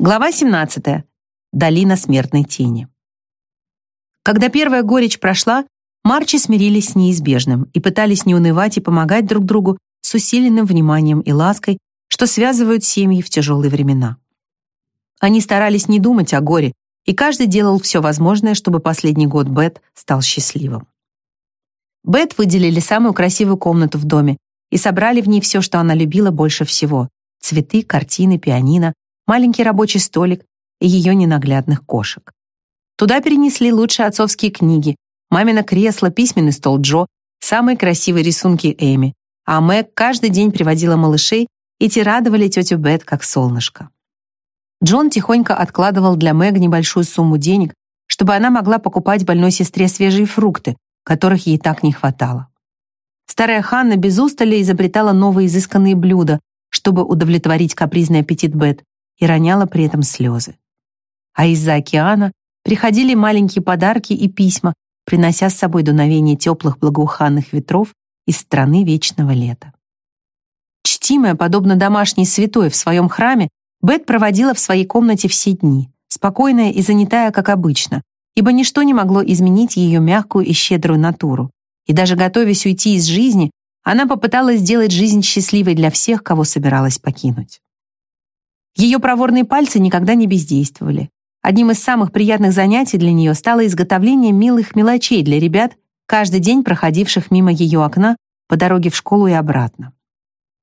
Глава 17. Долина смертной тени. Когда первая горечь прошла, Марчи смирились с неизбежным и пытались не унывать и помогать друг другу с усиленным вниманием и лаской, что связывают семьи в тяжелые времена. Они старались не думать о горе, и каждый делал все возможное, чтобы последний год Бет стал счастливым. Бет выделили самую красивую комнату в доме и собрали в ней все, что она любила больше всего — цветы, картины, пианино, маленький рабочий столик и ее ненаглядных кошек. Туда перенесли лучшие отцовские книги, мамино кресло, письменный стол Джо, самые красивые рисунки Эми, а Мэг каждый день приводила малышей, и те радовали тетю Бет как солнышко. Джон тихонько откладывал для Мэг небольшую сумму денег, чтобы она могла покупать больной сестре свежие фрукты, которых ей так не хватало. Старая Ханна без устали изобретала новые изысканные блюда, чтобы удовлетворить капризный аппетит Бет, и роняла при этом слезы. А из-за океана приходили маленькие подарки и письма, принося с собой дуновение теплых благоуханных ветров из страны вечного лета. Чтимая, подобно домашней святой в своем храме, Бет проводила в своей комнате все дни, спокойная и занятая, как обычно, ибо ничто не могло изменить ее мягкую и щедрую натуру. И даже готовясь уйти из жизни, она попыталась сделать жизнь счастливой для всех, кого собиралась покинуть. Ее проворные пальцы никогда не бездействовали. Одним из самых приятных занятий для нее стало изготовление милых мелочей для ребят, каждый день проходивших мимо ее окна по дороге в школу и обратно.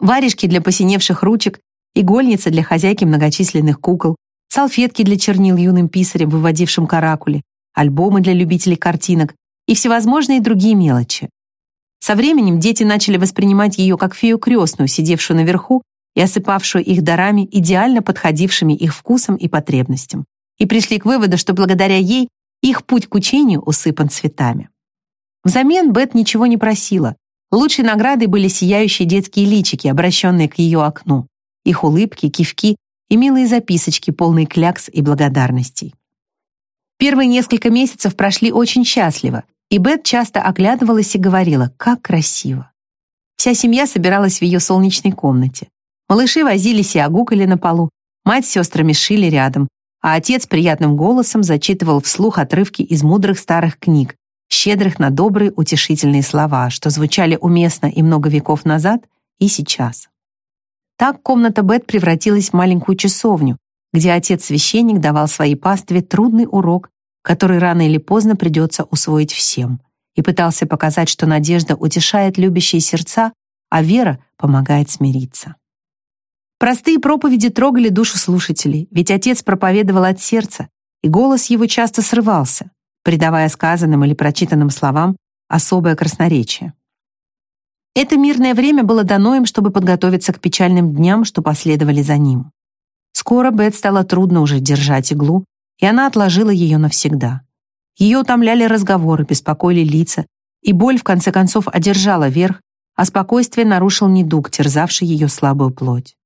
Варежки для посиневших ручек, игольница для хозяйки многочисленных кукол, салфетки для чернил юным писарем, выводившим каракули, альбомы для любителей картинок и всевозможные другие мелочи. Со временем дети начали воспринимать ее как фею крестную, сидевшую наверху и осыпавшую их дарами, идеально подходившими их вкусам и потребностям, и пришли к выводу, что благодаря ей их путь к учению усыпан цветами. Взамен Бет ничего не просила. Лучшей наградой были сияющие детские личики, обращенные к ее окну, их улыбки, кивки и милые записочки, полные клякс и благодарностей. Первые несколько месяцев прошли очень счастливо, и Бет часто оглядывалась и говорила, как красиво. Вся семья собиралась в ее солнечной комнате. Малыши возились и огукали на полу, мать с сестрами шили рядом, а отец приятным голосом зачитывал вслух отрывки из мудрых старых книг, щедрых на добрые утешительные слова, что звучали уместно и много веков назад, и сейчас. Так комната Бет превратилась в маленькую часовню, где отец-священник давал своей пастве трудный урок, который рано или поздно придется усвоить всем, и пытался показать, что надежда утешает любящие сердца, а вера помогает смириться. Простые проповеди трогали душу слушателей, ведь отец проповедовал от сердца, и голос его часто срывался, придавая сказанным или прочитанным словам особое красноречие. Это мирное время было дано им, чтобы подготовиться к печальным дням, что последовали за ним. Скоро Бет стало трудно уже держать иглу, и она отложила ее навсегда. Ее утомляли разговоры, беспокоили лица, и боль в конце концов одержала верх, а спокойствие нарушил недуг, терзавший ее слабую плоть.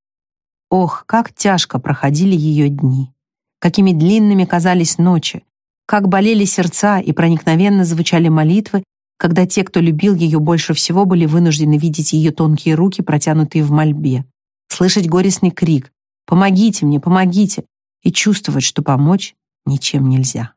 Ох, как тяжко проходили ее дни. Какими длинными казались ночи. Как болели сердца и проникновенно звучали молитвы, когда те, кто любил ее больше всего, были вынуждены видеть ее тонкие руки, протянутые в мольбе, слышать горестный крик «Помогите мне, помогите!» и чувствовать, что помочь ничем нельзя.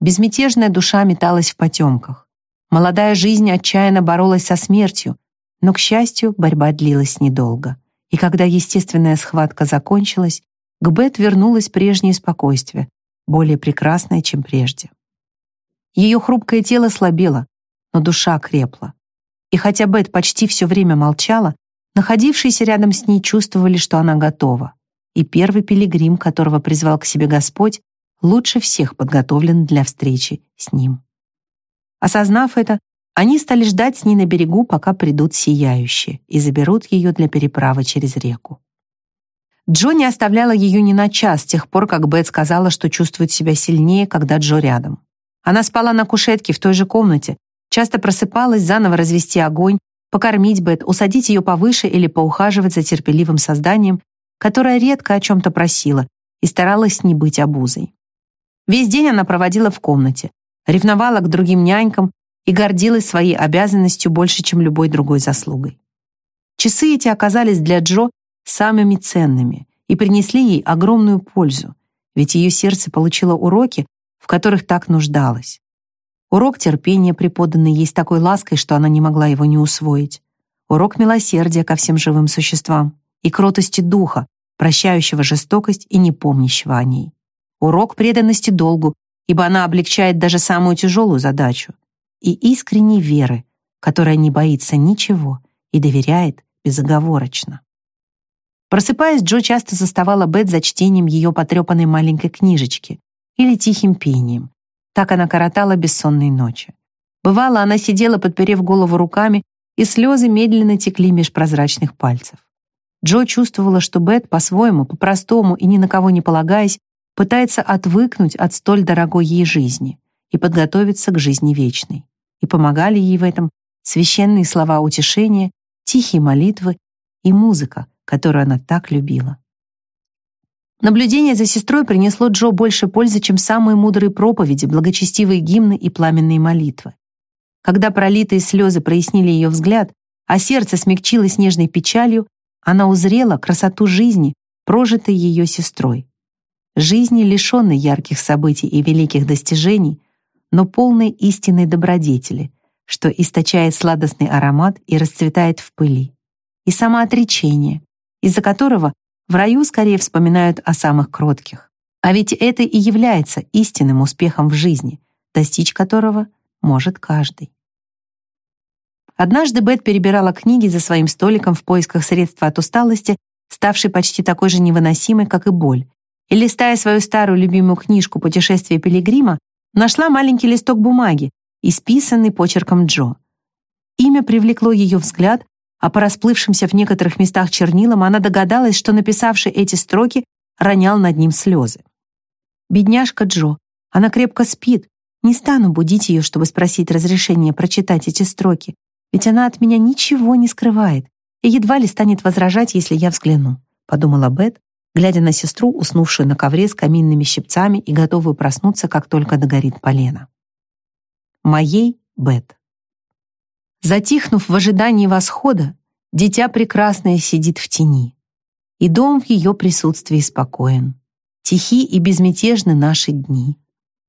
Безмятежная душа металась в потемках. Молодая жизнь отчаянно боролась со смертью, но, к счастью, борьба длилась недолго и когда естественная схватка закончилась, к Бет вернулось прежнее спокойствие, более прекрасное, чем прежде. Ее хрупкое тело слабело, но душа крепла. И хотя Бет почти все время молчала, находившиеся рядом с ней чувствовали, что она готова. И первый пилигрим, которого призвал к себе Господь, лучше всех подготовлен для встречи с ним. Осознав это, они стали ждать с ней на берегу, пока придут сияющие и заберут ее для переправы через реку. Джо не оставляла ее ни на час, с тех пор, как Бет сказала, что чувствует себя сильнее, когда Джо рядом. Она спала на кушетке в той же комнате, часто просыпалась заново развести огонь, покормить Бет, усадить ее повыше или поухаживать за терпеливым созданием, которое редко о чем-то просила и старалась не быть обузой. Весь день она проводила в комнате, ревновала к другим нянькам, и гордилась своей обязанностью больше, чем любой другой заслугой. Часы эти оказались для Джо самыми ценными, и принесли ей огромную пользу, ведь ее сердце получило уроки, в которых так нуждалось. Урок терпения, преподанный ей с такой лаской, что она не могла его не усвоить. Урок милосердия ко всем живым существам и кротости духа, прощающего жестокость и не помнящего о ней. Урок преданности долгу, ибо она облегчает даже самую тяжелую задачу. И искренней веры, которая не боится ничего и доверяет безоговорочно. Просыпаясь, Джо часто заставала Бет за чтением ее потрепанной маленькой книжечки или тихим пением. Так она коротала бессонные ночи. Бывало, она сидела, подперев голову руками, и слезы медленно текли меж прозрачных пальцев. Джо чувствовала, что Бет по-своему, по-простому и ни на кого не полагаясь, пытается отвыкнуть от столь дорогой ей жизни и подготовиться к жизни вечной. И помогали ей в этом священные слова утешения, тихие молитвы и музыка, которую она так любила. Наблюдение за сестрой принесло Джо больше пользы, чем самые мудрые проповеди, благочестивые гимны и пламенные молитвы. Когда пролитые слезы прояснили ее взгляд, а сердце смягчилось нежной печалью, она узрела красоту жизни, прожитой ее сестрой. Жизни, лишенной ярких событий и великих достижений, но полной истинной добродетели, что источает сладостный аромат и расцветает в пыли, и самоотречение, из-за которого в раю скорее вспоминают о самых кротких. А ведь это и является истинным успехом в жизни, достичь которого может каждый. Однажды Бет перебирала книги за своим столиком в поисках средства от усталости, ставшей почти такой же невыносимой, как и боль, и, листая свою старую любимую книжку «Путешествие пилигрима», нашла маленький листок бумаги, исписанный почерком Джо. Имя привлекло ее взгляд, а по расплывшимся в некоторых местах чернилам она догадалась, что написавший эти строки ронял над ним слезы. «Бедняжка Джо, она крепко спит. Не стану будить ее, чтобы спросить разрешения прочитать эти строки, ведь она от меня ничего не скрывает и едва ли станет возражать, если я взгляну», подумала Бет, глядя на сестру, уснувшую на ковре с каминными щипцами и готовую проснуться, как только догорит полено. Моей Бет. Затихнув в ожидании восхода, дитя прекрасное сидит в тени, и дом в ее присутствии спокоен. Тихи и безмятежны наши дни.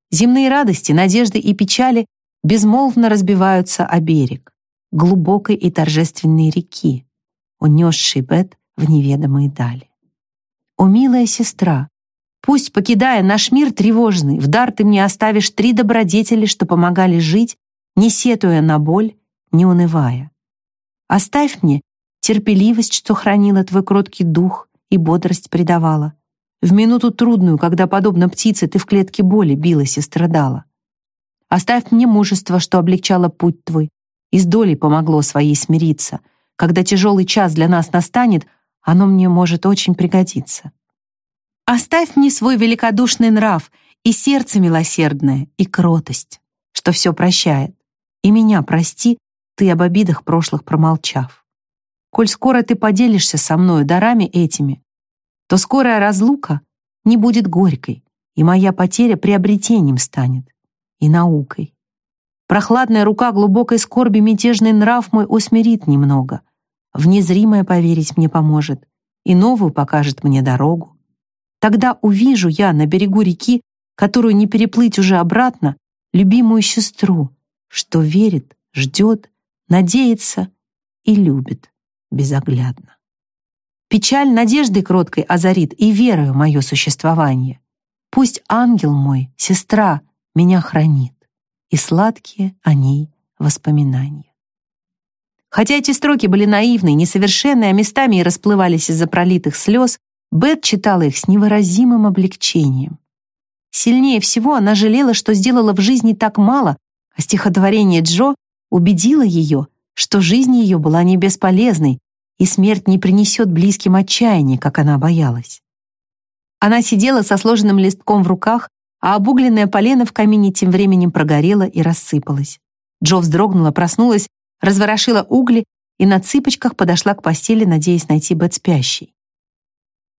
Земные радости, надежды и печали безмолвно разбиваются о берег глубокой и торжественной реки, унесшей Бет в неведомые дали. О, милая сестра, пусть, покидая наш мир тревожный, в дар ты мне оставишь три добродетели, что помогали жить, не сетуя на боль, не унывая. Оставь мне терпеливость, что хранила твой кроткий дух и бодрость придавала. В минуту трудную, когда, подобно птице, ты в клетке боли билась и страдала. Оставь мне мужество, что облегчало путь твой, и с долей помогло своей смириться. Когда тяжелый час для нас настанет, оно мне может очень пригодиться. Оставь мне свой великодушный нрав и сердце милосердное, и кротость, что все прощает. И меня прости, ты об обидах прошлых промолчав. Коль скоро ты поделишься со мною дарами этими, то скорая разлука не будет горькой, и моя потеря приобретением станет и наукой. Прохладная рука глубокой скорби мятежный нрав мой усмирит немного, в незримое поверить мне поможет и новую покажет мне дорогу. Тогда увижу я на берегу реки, которую не переплыть уже обратно, любимую сестру, что верит, ждет, надеется и любит безоглядно. Печаль надеждой кроткой озарит и верою мое существование. Пусть ангел мой, сестра, меня хранит, и сладкие о ней воспоминания. Хотя эти строки были наивны, несовершенны, а местами и расплывались из-за пролитых слез, Бет читала их с невыразимым облегчением. Сильнее всего она жалела, что сделала в жизни так мало, а стихотворение Джо убедило ее, что жизнь ее была не бесполезной, и смерть не принесет близким отчаяния, как она боялась. Она сидела со сложенным листком в руках, а обугленное полено в камине тем временем прогорело и рассыпалось. Джо вздрогнула, проснулась разворошила угли и на цыпочках подошла к постели, надеясь найти Бет спящей.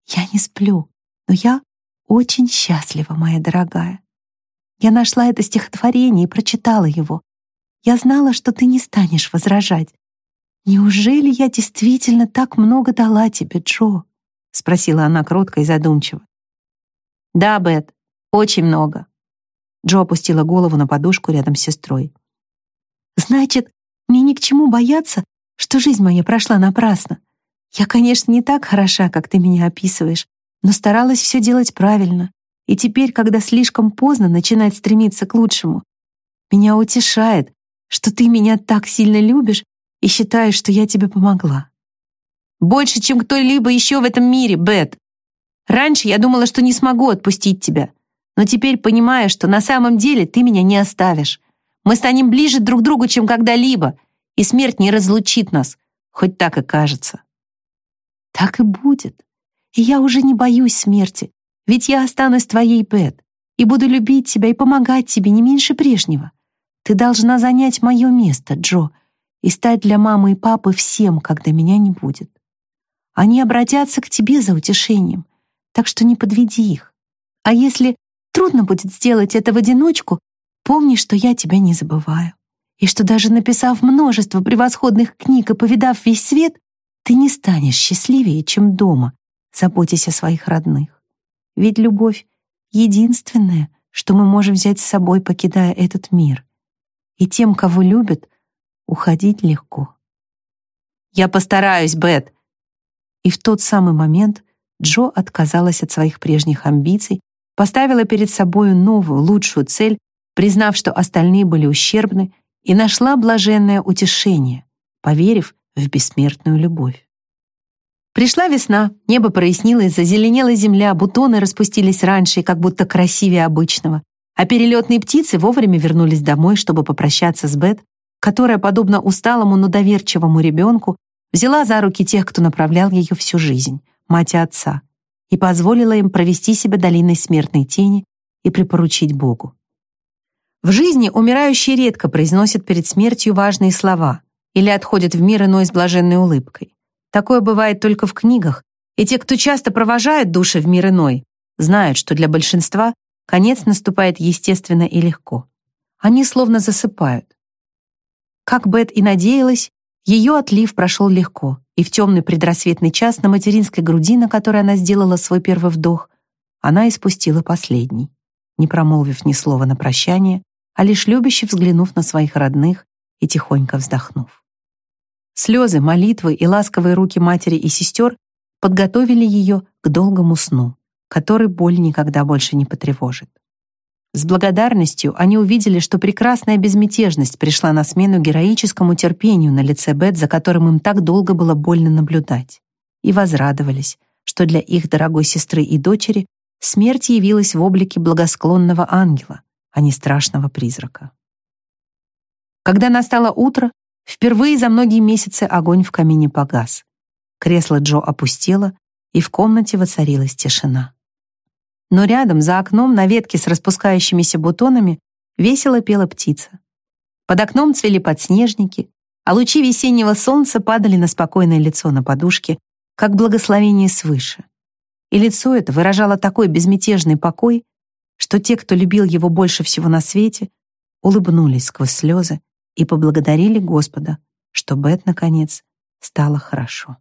«Я не сплю, но я очень счастлива, моя дорогая. Я нашла это стихотворение и прочитала его. Я знала, что ты не станешь возражать. Неужели я действительно так много дала тебе, Джо? — спросила она кротко и задумчиво. «Да, Бет, очень много». Джо опустила голову на подушку рядом с сестрой. «Значит, мне ни к чему бояться, что жизнь моя прошла напрасно. Я, конечно, не так хороша, как ты меня описываешь, но старалась все делать правильно. И теперь, когда слишком поздно начинать стремиться к лучшему, меня утешает, что ты меня так сильно любишь и считаешь, что я тебе помогла. Больше, чем кто-либо еще в этом мире, Бет. Раньше я думала, что не смогу отпустить тебя, но теперь понимаю, что на самом деле ты меня не оставишь. Мы станем ближе друг к другу, чем когда-либо, и смерть не разлучит нас, хоть так и кажется. Так и будет. И я уже не боюсь смерти, ведь я останусь твоей, Бет, и буду любить тебя и помогать тебе не меньше прежнего. Ты должна занять мое место, Джо, и стать для мамы и папы всем, когда меня не будет. Они обратятся к тебе за утешением, так что не подведи их. А если трудно будет сделать это в одиночку, помни, что я тебя не забываю, и что даже написав множество превосходных книг и повидав весь свет, ты не станешь счастливее, чем дома, заботясь о своих родных. Ведь любовь — единственное, что мы можем взять с собой, покидая этот мир и тем, кого любят, уходить легко. «Я постараюсь, Бет!» И в тот самый момент Джо отказалась от своих прежних амбиций, поставила перед собой новую, лучшую цель, признав, что остальные были ущербны, и нашла блаженное утешение, поверив в бессмертную любовь. Пришла весна, небо прояснилось, зазеленела земля, бутоны распустились раньше и как будто красивее обычного а перелетные птицы вовремя вернулись домой, чтобы попрощаться с Бет, которая, подобно усталому, но доверчивому ребенку, взяла за руки тех, кто направлял ее всю жизнь, мать и отца, и позволила им провести себя долиной смертной тени и припоручить Богу. В жизни умирающие редко произносят перед смертью важные слова или отходят в мир иной с блаженной улыбкой. Такое бывает только в книгах, и те, кто часто провожают души в мир иной, знают, что для большинства Конец наступает естественно и легко. Они словно засыпают. Как Бет и надеялась, ее отлив прошел легко, и в темный предрассветный час на материнской груди, на которой она сделала свой первый вдох, она испустила последний, не промолвив ни слова на прощание, а лишь любяще взглянув на своих родных и тихонько вздохнув. Слезы, молитвы и ласковые руки матери и сестер подготовили ее к долгому сну который боль никогда больше не потревожит. С благодарностью они увидели, что прекрасная безмятежность пришла на смену героическому терпению на лице Бет, за которым им так долго было больно наблюдать, и возрадовались, что для их дорогой сестры и дочери смерть явилась в облике благосклонного ангела, а не страшного призрака. Когда настало утро, впервые за многие месяцы огонь в камине погас. Кресло Джо опустело, и в комнате воцарилась тишина но рядом, за окном, на ветке с распускающимися бутонами, весело пела птица. Под окном цвели подснежники, а лучи весеннего солнца падали на спокойное лицо на подушке, как благословение свыше. И лицо это выражало такой безмятежный покой, что те, кто любил его больше всего на свете, улыбнулись сквозь слезы и поблагодарили Господа, что Бет, наконец, стало хорошо.